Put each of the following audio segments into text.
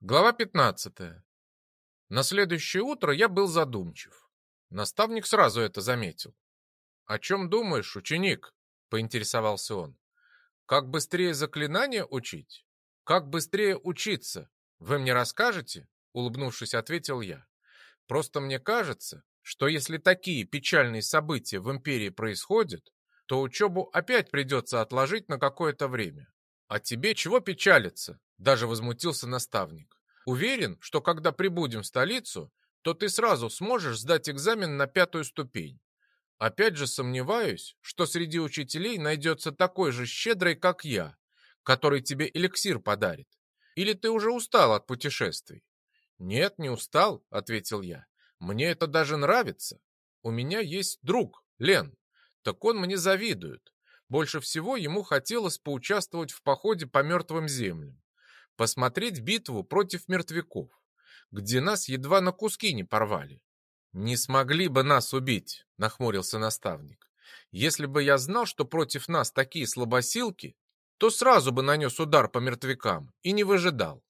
Глава 15. На следующее утро я был задумчив. Наставник сразу это заметил. «О чем думаешь, ученик?» — поинтересовался он. «Как быстрее заклинания учить? Как быстрее учиться? Вы мне расскажете?» — улыбнувшись, ответил я. «Просто мне кажется, что если такие печальные события в империи происходят, то учебу опять придется отложить на какое-то время. А тебе чего печалиться? Даже возмутился наставник. Уверен, что когда прибудем в столицу, то ты сразу сможешь сдать экзамен на пятую ступень. Опять же сомневаюсь, что среди учителей найдется такой же щедрый, как я, который тебе эликсир подарит. Или ты уже устал от путешествий? Нет, не устал, ответил я. Мне это даже нравится. У меня есть друг, Лен. Так он мне завидует. Больше всего ему хотелось поучаствовать в походе по мертвым землям посмотреть битву против мертвяков, где нас едва на куски не порвали. «Не смогли бы нас убить», — нахмурился наставник. «Если бы я знал, что против нас такие слабосилки, то сразу бы нанес удар по мертвякам и не выжидал.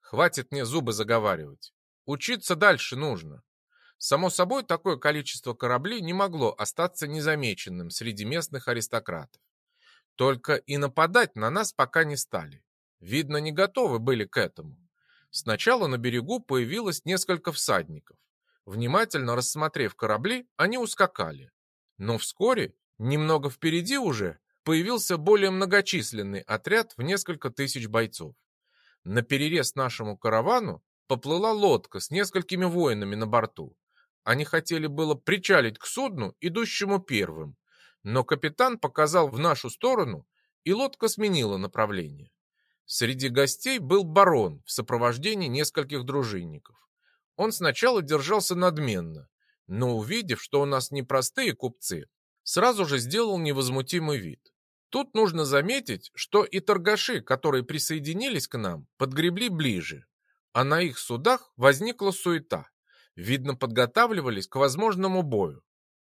Хватит мне зубы заговаривать. Учиться дальше нужно». Само собой, такое количество кораблей не могло остаться незамеченным среди местных аристократов. Только и нападать на нас пока не стали. Видно, не готовы были к этому. Сначала на берегу появилось несколько всадников. Внимательно рассмотрев корабли, они ускакали. Но вскоре, немного впереди уже, появился более многочисленный отряд в несколько тысяч бойцов. На перерез нашему каравану поплыла лодка с несколькими воинами на борту. Они хотели было причалить к судну, идущему первым, но капитан показал в нашу сторону, и лодка сменила направление. Среди гостей был барон в сопровождении нескольких дружинников. Он сначала держался надменно, но увидев, что у нас непростые купцы, сразу же сделал невозмутимый вид. Тут нужно заметить, что и торгаши, которые присоединились к нам, подгребли ближе, а на их судах возникла суета. Видно, подготавливались к возможному бою.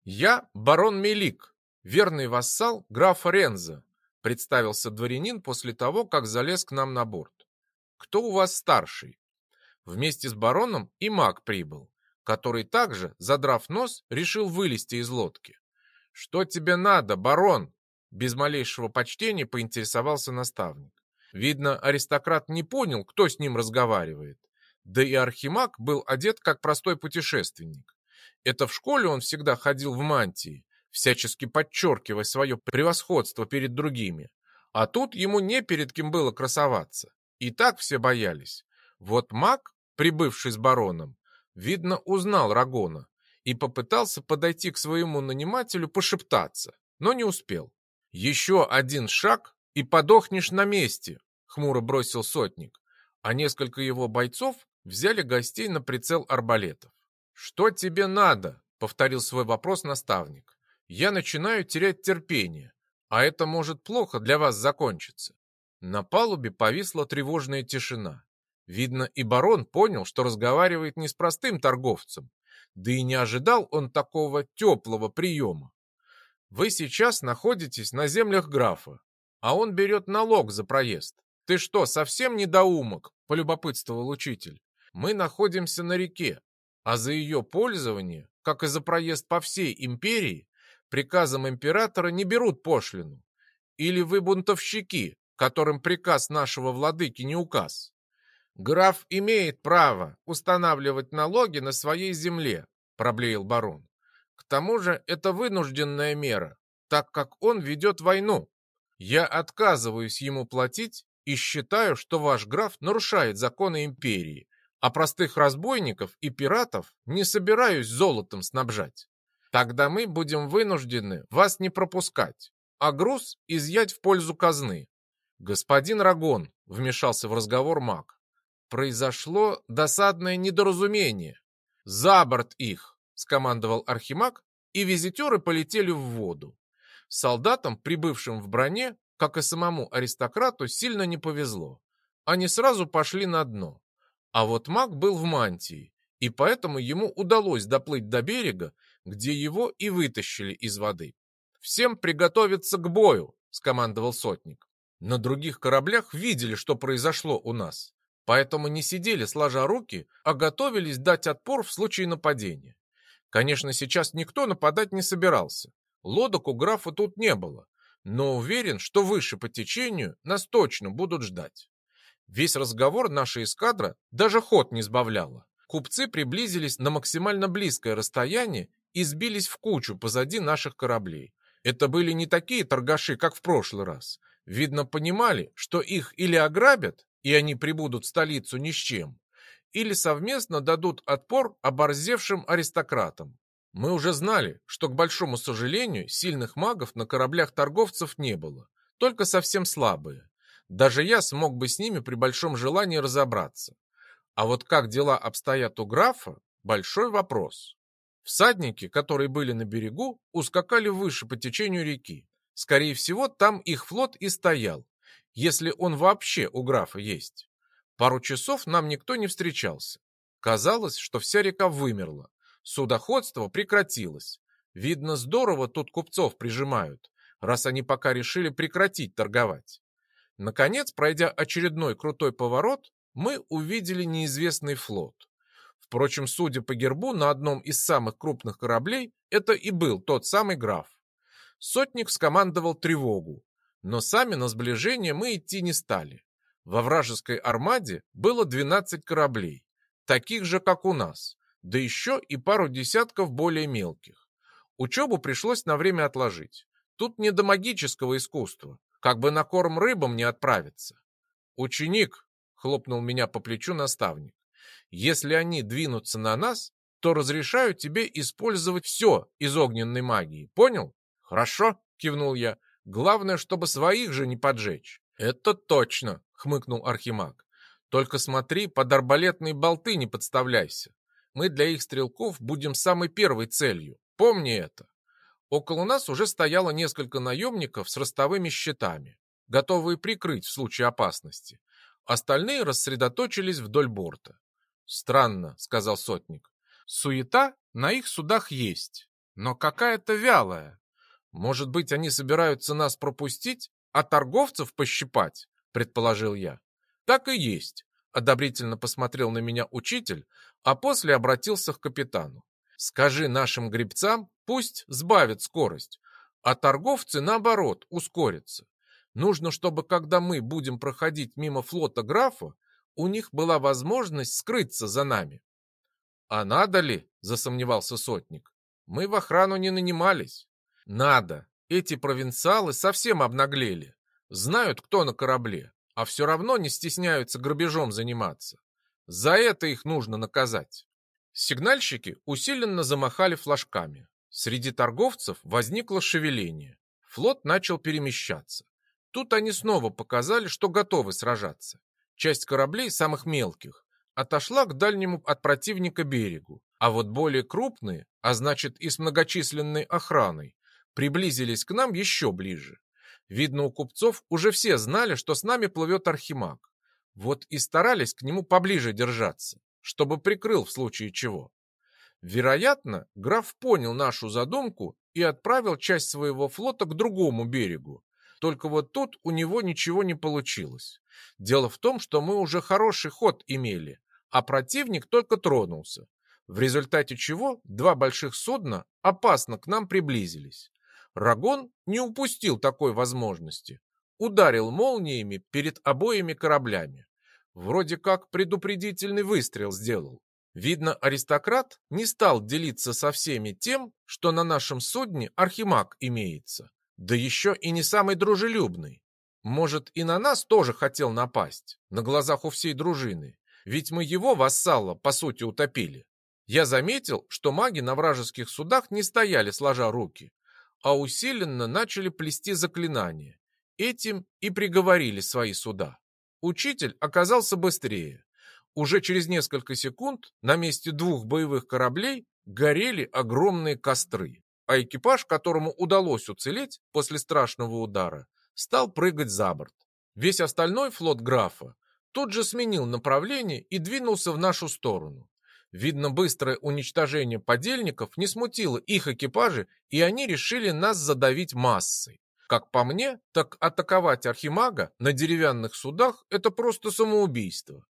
Я барон Мелик, верный вассал графа Ренза, представился дворянин после того, как залез к нам на борт. Кто у вас старший? Вместе с бароном и маг прибыл, который также, задрав нос, решил вылезти из лодки. Что тебе надо, барон? Без малейшего почтения поинтересовался наставник. Видно, аристократ не понял, кто с ним разговаривает. Да и архимаг был одет как простой путешественник. Это в школе он всегда ходил в мантии, всячески подчеркивая свое превосходство перед другими. А тут ему не перед кем было красоваться. И так все боялись. Вот маг, прибывший с бароном, видно, узнал Рагона и попытался подойти к своему нанимателю пошептаться, но не успел. «Еще один шаг, и подохнешь на месте», — хмуро бросил сотник, а несколько его бойцов взяли гостей на прицел арбалетов. «Что тебе надо?» — повторил свой вопрос наставник я начинаю терять терпение, а это может плохо для вас закончиться. На палубе повисла тревожная тишина. Видно, и барон понял, что разговаривает не с простым торговцем, да и не ожидал он такого теплого приема. Вы сейчас находитесь на землях графа, а он берет налог за проезд. Ты что, совсем недоумок? Полюбопытствовал учитель. Мы находимся на реке, а за ее пользование, как и за проезд по всей империи, приказом императора не берут пошлину? Или вы бунтовщики, которым приказ нашего владыки не указ? Граф имеет право устанавливать налоги на своей земле, проблеял барон. К тому же это вынужденная мера, так как он ведет войну. Я отказываюсь ему платить и считаю, что ваш граф нарушает законы империи, а простых разбойников и пиратов не собираюсь золотом снабжать. Тогда мы будем вынуждены вас не пропускать, а груз изъять в пользу казны. Господин Рагон, вмешался в разговор маг, произошло досадное недоразумение. За борт их, скомандовал архимаг, и визитеры полетели в воду. Солдатам, прибывшим в броне, как и самому аристократу, сильно не повезло. Они сразу пошли на дно. А вот маг был в мантии, и поэтому ему удалось доплыть до берега где его и вытащили из воды. «Всем приготовиться к бою!» — скомандовал сотник. На других кораблях видели, что произошло у нас. поэтому не сидели сложа руки, а готовились дать отпор в случае нападения. Конечно, сейчас никто нападать не собирался. Лодок у графа тут не было, но уверен, что выше по течению нас точно будут ждать. Весь разговор наша эскадра даже ход не сбавляла. Купцы приблизились на максимально близкое расстояние и сбились в кучу позади наших кораблей. Это были не такие торгаши, как в прошлый раз. Видно, понимали, что их или ограбят, и они прибудут в столицу ни с чем, или совместно дадут отпор оборзевшим аристократам. Мы уже знали, что, к большому сожалению, сильных магов на кораблях торговцев не было, только совсем слабые. Даже я смог бы с ними при большом желании разобраться. А вот как дела обстоят у графа – большой вопрос. Всадники, которые были на берегу, ускакали выше по течению реки. Скорее всего, там их флот и стоял, если он вообще у графа есть. Пару часов нам никто не встречался. Казалось, что вся река вымерла. Судоходство прекратилось. Видно, здорово тут купцов прижимают, раз они пока решили прекратить торговать. Наконец, пройдя очередной крутой поворот, мы увидели неизвестный флот. Впрочем, судя по гербу, на одном из самых крупных кораблей это и был тот самый граф. Сотник скомандовал тревогу, но сами на сближение мы идти не стали. Во вражеской армаде было 12 кораблей, таких же, как у нас, да еще и пару десятков более мелких. Учебу пришлось на время отложить. Тут не до магического искусства, как бы на корм рыбам не отправиться. «Ученик!» — хлопнул меня по плечу наставник. «Если они двинутся на нас, то разрешаю тебе использовать все из огненной магии, понял?» «Хорошо», — кивнул я. «Главное, чтобы своих же не поджечь». «Это точно», — хмыкнул Архимаг. «Только смотри, под арбалетные болты не подставляйся. Мы для их стрелков будем самой первой целью. Помни это». Около нас уже стояло несколько наемников с ростовыми щитами, готовые прикрыть в случае опасности. Остальные рассредоточились вдоль борта. «Странно», — сказал сотник. «Суета на их судах есть, но какая-то вялая. Может быть, они собираются нас пропустить, а торговцев пощипать?» — предположил я. «Так и есть», — одобрительно посмотрел на меня учитель, а после обратился к капитану. «Скажи нашим гребцам, Пусть сбавит скорость, а торговцы, наоборот, ускорятся. Нужно, чтобы когда мы будем проходить мимо флота графа, у них была возможность скрыться за нами. А надо ли, засомневался сотник, мы в охрану не нанимались. Надо. Эти провинциалы совсем обнаглели. Знают, кто на корабле, а все равно не стесняются грабежом заниматься. За это их нужно наказать. Сигнальщики усиленно замахали флажками. Среди торговцев возникло шевеление. Флот начал перемещаться. Тут они снова показали, что готовы сражаться. Часть кораблей, самых мелких, отошла к дальнему от противника берегу, а вот более крупные, а значит и с многочисленной охраной, приблизились к нам еще ближе. Видно, у купцов уже все знали, что с нами плывет архимаг. Вот и старались к нему поближе держаться, чтобы прикрыл в случае чего. Вероятно, граф понял нашу задумку и отправил часть своего флота к другому берегу. Только вот тут у него ничего не получилось. Дело в том, что мы уже хороший ход имели, а противник только тронулся. В результате чего два больших судна опасно к нам приблизились. Рагон не упустил такой возможности. Ударил молниями перед обоими кораблями. Вроде как предупредительный выстрел сделал. Видно, аристократ не стал делиться со всеми тем, что на нашем судне архимаг имеется, да еще и не самый дружелюбный. Может, и на нас тоже хотел напасть, на глазах у всей дружины, ведь мы его, вассала, по сути утопили. Я заметил, что маги на вражеских судах не стояли сложа руки, а усиленно начали плести заклинания. Этим и приговорили свои суда. Учитель оказался быстрее. Уже через несколько секунд на месте двух боевых кораблей горели огромные костры, а экипаж, которому удалось уцелеть после страшного удара, стал прыгать за борт. Весь остальной флот графа тут же сменил направление и двинулся в нашу сторону. Видно, быстрое уничтожение подельников не смутило их экипажи, и они решили нас задавить массой. Как по мне, так атаковать архимага на деревянных судах – это просто самоубийство.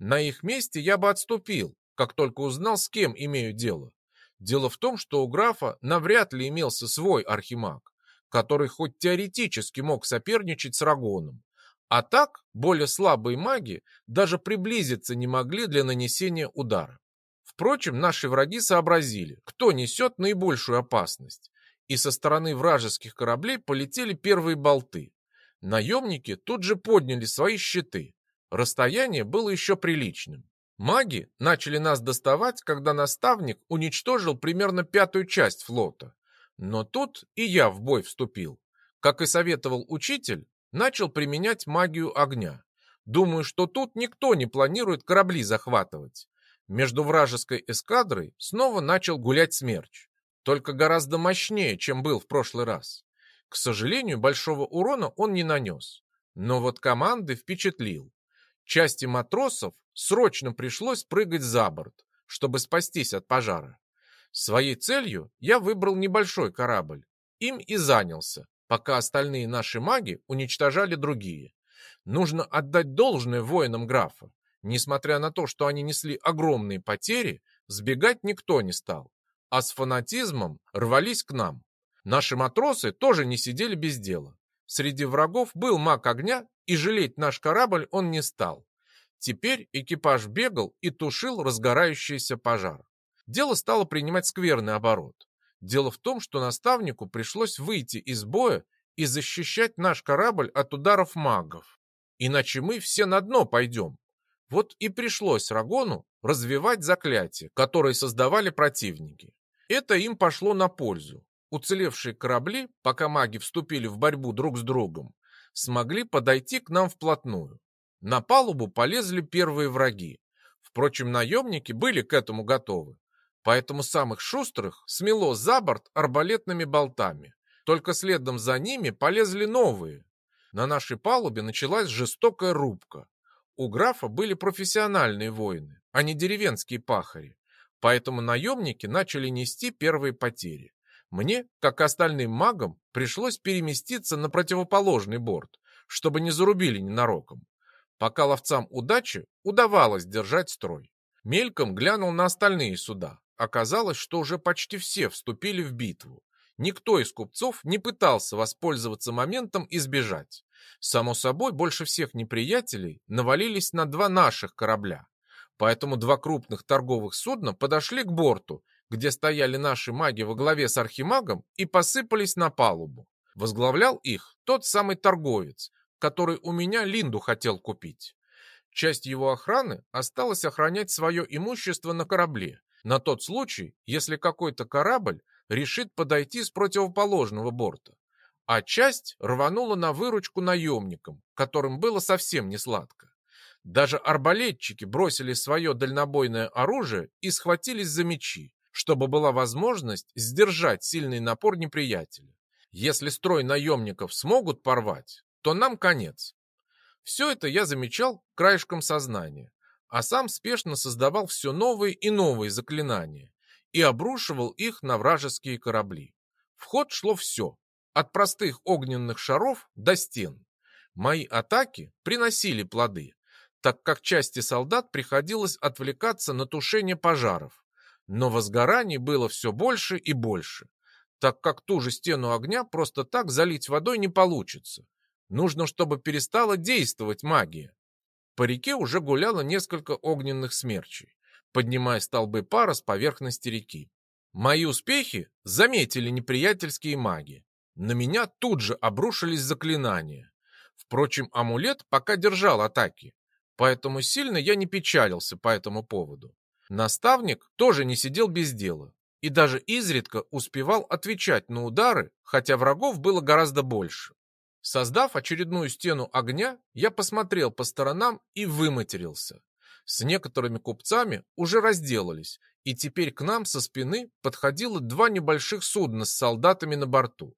На их месте я бы отступил, как только узнал, с кем имею дело. Дело в том, что у графа навряд ли имелся свой архимаг, который хоть теоретически мог соперничать с Рагоном. А так, более слабые маги даже приблизиться не могли для нанесения удара. Впрочем, наши враги сообразили, кто несет наибольшую опасность, и со стороны вражеских кораблей полетели первые болты. Наемники тут же подняли свои щиты. Расстояние было еще приличным. Маги начали нас доставать, когда наставник уничтожил примерно пятую часть флота. Но тут и я в бой вступил. Как и советовал учитель, начал применять магию огня. Думаю, что тут никто не планирует корабли захватывать. Между вражеской эскадрой снова начал гулять смерч только гораздо мощнее, чем был в прошлый раз. К сожалению, большого урона он не нанес, но вот команды впечатлил. Части матросов срочно пришлось прыгать за борт, чтобы спастись от пожара. Своей целью я выбрал небольшой корабль. Им и занялся, пока остальные наши маги уничтожали другие. Нужно отдать должное воинам графа. Несмотря на то, что они несли огромные потери, сбегать никто не стал а с фанатизмом рвались к нам. Наши матросы тоже не сидели без дела. Среди врагов был маг огня, и жалеть наш корабль он не стал. Теперь экипаж бегал и тушил разгорающийся пожар. Дело стало принимать скверный оборот. Дело в том, что наставнику пришлось выйти из боя и защищать наш корабль от ударов магов. Иначе мы все на дно пойдем. Вот и пришлось Рагону развивать заклятия, которые создавали противники. Это им пошло на пользу. Уцелевшие корабли, пока маги вступили в борьбу друг с другом, смогли подойти к нам вплотную. На палубу полезли первые враги. Впрочем, наемники были к этому готовы. Поэтому самых шустрых смело за борт арбалетными болтами. Только следом за ними полезли новые. На нашей палубе началась жестокая рубка. У графа были профессиональные воины, а не деревенские пахари. Поэтому наемники начали нести первые потери. Мне, как остальным магам, пришлось переместиться на противоположный борт, чтобы не зарубили ненароком. Пока ловцам удачи удавалось держать строй. Мельком глянул на остальные суда. Оказалось, что уже почти все вступили в битву. Никто из купцов не пытался воспользоваться моментом и сбежать. Само собой, больше всех неприятелей навалились на два наших корабля. Поэтому два крупных торговых судна подошли к борту, где стояли наши маги во главе с архимагом и посыпались на палубу. Возглавлял их тот самый торговец, который у меня Линду хотел купить. Часть его охраны осталась охранять свое имущество на корабле, на тот случай, если какой-то корабль решит подойти с противоположного борта. А часть рванула на выручку наемникам, которым было совсем не сладко. Даже арбалетчики бросили свое дальнобойное оружие и схватились за мечи, чтобы была возможность сдержать сильный напор неприятеля. Если строй наемников смогут порвать, то нам конец. Все это я замечал краешком сознания, а сам спешно создавал все новые и новые заклинания и обрушивал их на вражеские корабли. В ход шло все, от простых огненных шаров до стен. Мои атаки приносили плоды, так как части солдат приходилось отвлекаться на тушение пожаров. Но возгораний было все больше и больше, так как ту же стену огня просто так залить водой не получится. Нужно, чтобы перестала действовать магия. По реке уже гуляло несколько огненных смерчей, поднимая столбы пара с поверхности реки. Мои успехи заметили неприятельские маги. На меня тут же обрушились заклинания. Впрочем, амулет пока держал атаки, Поэтому сильно я не печалился по этому поводу. Наставник тоже не сидел без дела и даже изредка успевал отвечать на удары, хотя врагов было гораздо больше. Создав очередную стену огня, я посмотрел по сторонам и выматерился. С некоторыми купцами уже разделались, и теперь к нам со спины подходило два небольших судна с солдатами на борту.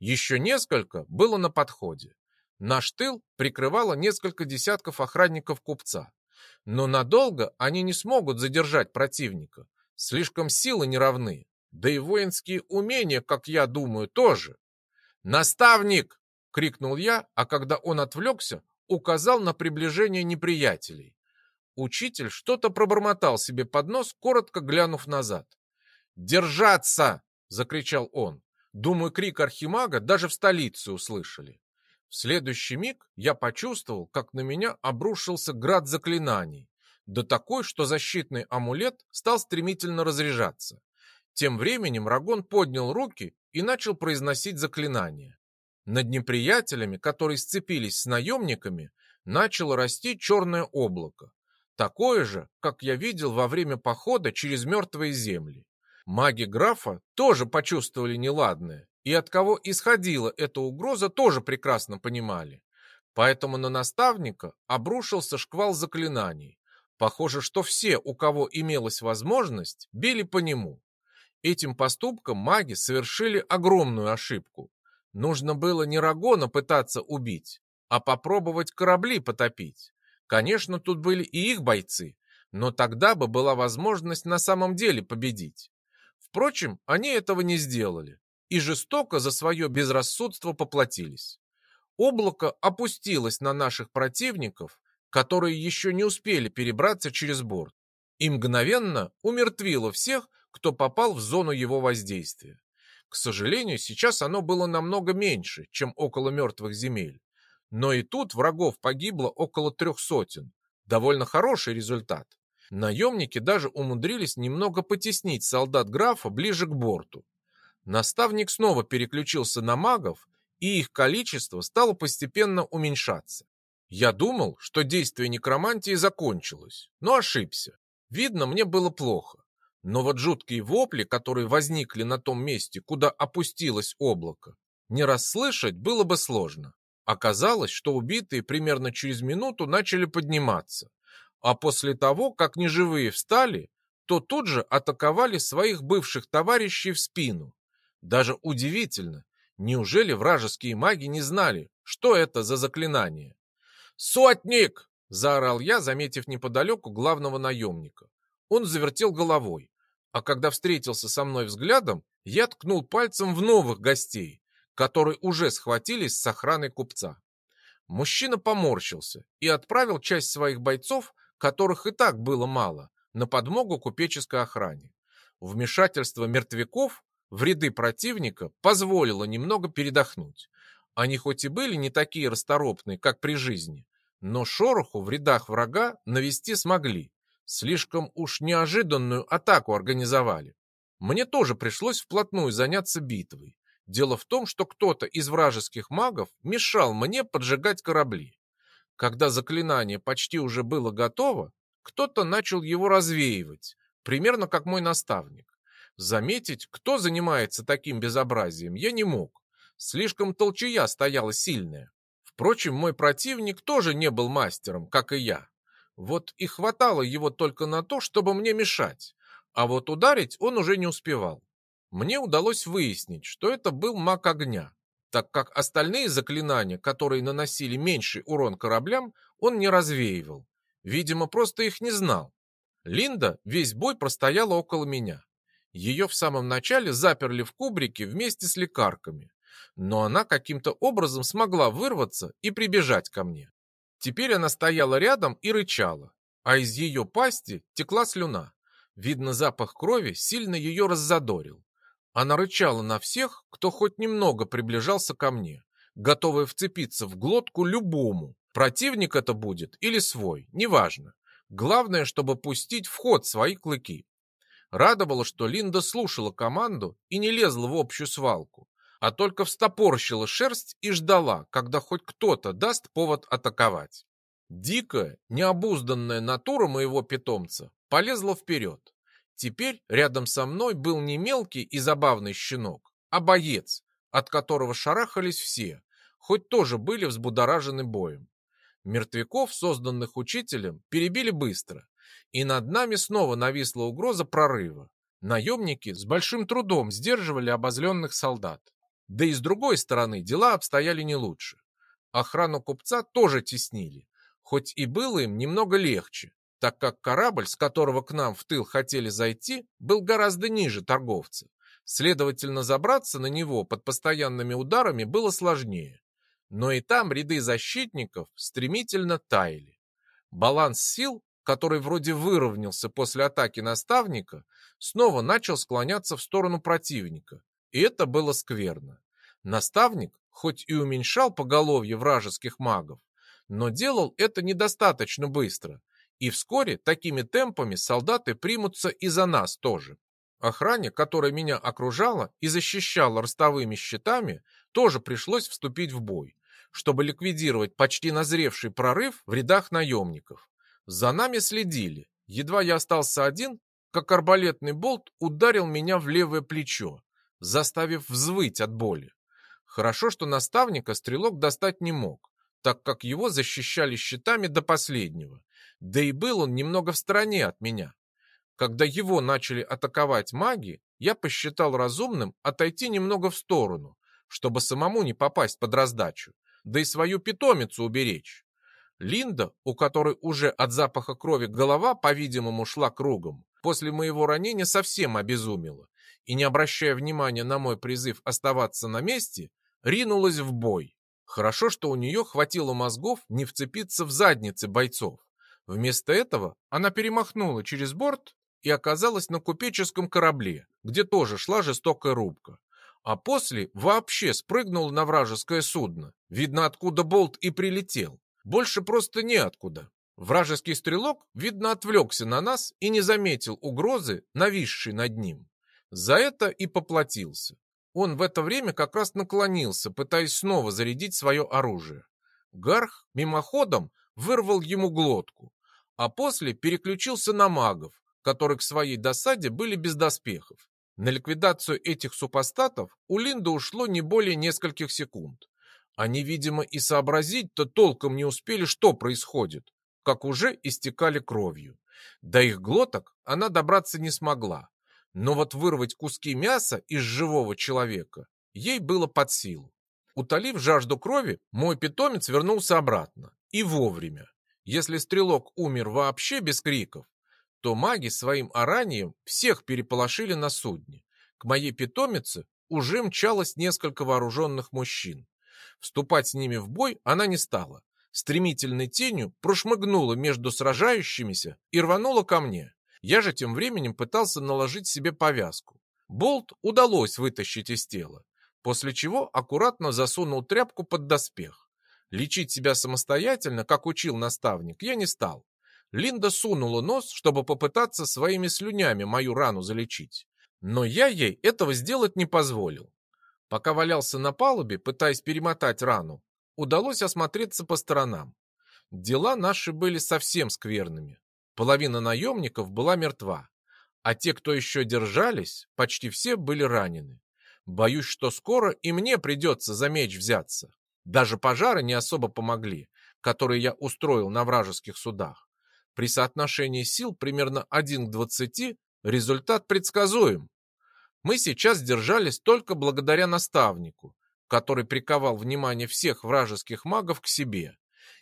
Еще несколько было на подходе. Наш тыл прикрывало несколько десятков охранников купца. Но надолго они не смогут задержать противника. Слишком силы не равны. Да и воинские умения, как я думаю, тоже. «Наставник!» — крикнул я, а когда он отвлекся, указал на приближение неприятелей. Учитель что-то пробормотал себе под нос, коротко глянув назад. «Держаться!» — закричал он. Думаю, крик архимага даже в столице услышали. В следующий миг я почувствовал, как на меня обрушился град заклинаний, да такой, что защитный амулет стал стремительно разряжаться. Тем временем Рагон поднял руки и начал произносить заклинания. Над неприятелями, которые сцепились с наемниками, начало расти черное облако. Такое же, как я видел во время похода через мертвые земли. Маги графа тоже почувствовали неладное, и от кого исходила эта угроза, тоже прекрасно понимали. Поэтому на наставника обрушился шквал заклинаний. Похоже, что все, у кого имелась возможность, били по нему. Этим поступком маги совершили огромную ошибку. Нужно было не Рагона пытаться убить, а попробовать корабли потопить. Конечно, тут были и их бойцы, но тогда бы была возможность на самом деле победить. Впрочем, они этого не сделали и жестоко за свое безрассудство поплатились. Облако опустилось на наших противников, которые еще не успели перебраться через борт, и мгновенно умертвило всех, кто попал в зону его воздействия. К сожалению, сейчас оно было намного меньше, чем около мертвых земель. Но и тут врагов погибло около трех сотен. Довольно хороший результат. Наемники даже умудрились немного потеснить солдат графа ближе к борту. Наставник снова переключился на магов, и их количество стало постепенно уменьшаться. Я думал, что действие некромантии закончилось, но ошибся. Видно, мне было плохо. Но вот жуткие вопли, которые возникли на том месте, куда опустилось облако, не расслышать было бы сложно. Оказалось, что убитые примерно через минуту начали подниматься, а после того, как неживые встали, то тут же атаковали своих бывших товарищей в спину. Даже удивительно, неужели вражеские маги не знали, что это за заклинание? «Сотник!» – заорал я, заметив неподалеку главного наемника. Он завертел головой, а когда встретился со мной взглядом, я ткнул пальцем в новых гостей, которые уже схватились с охраной купца. Мужчина поморщился и отправил часть своих бойцов, которых и так было мало, на подмогу купеческой охране. Вмешательство мертвяков в ряды противника позволило немного передохнуть. Они хоть и были не такие расторопные, как при жизни, но шороху в рядах врага навести смогли, Слишком уж неожиданную атаку организовали. Мне тоже пришлось вплотную заняться битвой. Дело в том, что кто-то из вражеских магов мешал мне поджигать корабли. Когда заклинание почти уже было готово, кто-то начал его развеивать, примерно как мой наставник. Заметить, кто занимается таким безобразием, я не мог. Слишком толчая стояла сильная. Впрочем, мой противник тоже не был мастером, как и я. Вот и хватало его только на то, чтобы мне мешать, а вот ударить он уже не успевал. Мне удалось выяснить, что это был маг огня, так как остальные заклинания, которые наносили меньший урон кораблям, он не развеивал. Видимо, просто их не знал. Линда весь бой простояла около меня. Ее в самом начале заперли в кубрике вместе с лекарками, но она каким-то образом смогла вырваться и прибежать ко мне. Теперь она стояла рядом и рычала, а из ее пасти текла слюна. Видно, запах крови сильно ее раззадорил. Она рычала на всех, кто хоть немного приближался ко мне, готовая вцепиться в глотку любому. Противник это будет или свой, неважно. Главное, чтобы пустить в ход свои клыки. Радовало, что Линда слушала команду и не лезла в общую свалку, а только встопорщила шерсть и ждала, когда хоть кто-то даст повод атаковать. Дикая, необузданная натура моего питомца полезла вперед. Теперь рядом со мной был не мелкий и забавный щенок, а боец, от которого шарахались все, хоть тоже были взбудоражены боем. Мертвяков, созданных учителем, перебили быстро, и над нами снова нависла угроза прорыва. Наемники с большим трудом сдерживали обозленных солдат. Да и с другой стороны, дела обстояли не лучше. Охрану купца тоже теснили, хоть и было им немного легче, так как корабль, с которого к нам в тыл хотели зайти, был гораздо ниже торговца. Следовательно, забраться на него под постоянными ударами было сложнее. Но и там ряды защитников стремительно таяли. Баланс сил, который вроде выровнялся после атаки наставника, снова начал склоняться в сторону противника, и это было скверно. Наставник, хоть и уменьшал поголовье вражеских магов, но делал это недостаточно быстро, и вскоре такими темпами солдаты примутся и за нас тоже. Охране, которая меня окружала и защищала ростовыми щитами, тоже пришлось вступить в бой, чтобы ликвидировать почти назревший прорыв в рядах наемников. За нами следили. Едва я остался один, как арбалетный болт ударил меня в левое плечо, заставив взвыть от боли. Хорошо, что наставника стрелок достать не мог, так как его защищали щитами до последнего. Да и был он немного в стороне от меня. Когда его начали атаковать маги, я посчитал разумным отойти немного в сторону, чтобы самому не попасть под раздачу, да и свою питомицу уберечь. Линда, у которой уже от запаха крови голова, по-видимому, шла кругом, после моего ранения совсем обезумела и, не обращая внимания на мой призыв оставаться на месте, ринулась в бой. Хорошо, что у нее хватило мозгов не вцепиться в задницы бойцов. Вместо этого она перемахнула через борт и оказалась на купеческом корабле, где тоже шла жестокая рубка. А после вообще спрыгнул на вражеское судно. Видно, откуда болт и прилетел. Больше просто неоткуда. Вражеский стрелок, видно, отвлекся на нас и не заметил угрозы, нависшей над ним. За это и поплатился. Он в это время как раз наклонился, пытаясь снова зарядить свое оружие. Гарх мимоходом вырвал ему глотку, а после переключился на магов, которые к своей досаде были без доспехов. На ликвидацию этих супостатов у Линды ушло не более нескольких секунд. Они, видимо, и сообразить-то толком не успели, что происходит, как уже истекали кровью. До их глоток она добраться не смогла, но вот вырвать куски мяса из живого человека ей было под силу. Утолив жажду крови, мой питомец вернулся обратно. И вовремя. Если стрелок умер вообще без криков, то маги своим оранием всех переполошили на судне. К моей питомице уже мчалось несколько вооруженных мужчин. Вступать с ними в бой она не стала. Стремительной тенью прошмыгнула между сражающимися и рванула ко мне. Я же тем временем пытался наложить себе повязку. Болт удалось вытащить из тела, после чего аккуратно засунул тряпку под доспех. Лечить себя самостоятельно, как учил наставник, я не стал. Линда сунула нос, чтобы попытаться своими слюнями мою рану залечить. Но я ей этого сделать не позволил. Пока валялся на палубе, пытаясь перемотать рану, удалось осмотреться по сторонам. Дела наши были совсем скверными. Половина наемников была мертва, а те, кто еще держались, почти все были ранены. Боюсь, что скоро и мне придется за меч взяться. Даже пожары не особо помогли, которые я устроил на вражеских судах. При соотношении сил примерно 1 к 20 результат предсказуем. Мы сейчас держались только благодаря наставнику, который приковал внимание всех вражеских магов к себе.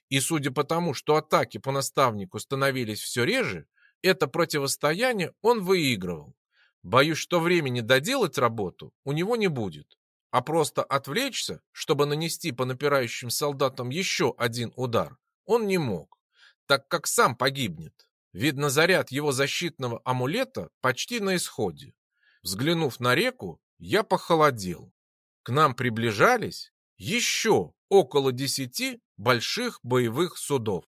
И судя по тому, что атаки по наставнику становились все реже, это противостояние он выигрывал. Боюсь, что времени доделать работу у него не будет. А просто отвлечься, чтобы нанести по напирающим солдатам еще один удар, он не мог так как сам погибнет. Видно, заряд его защитного амулета почти на исходе. Взглянув на реку, я похолодел. К нам приближались еще около десяти больших боевых судов.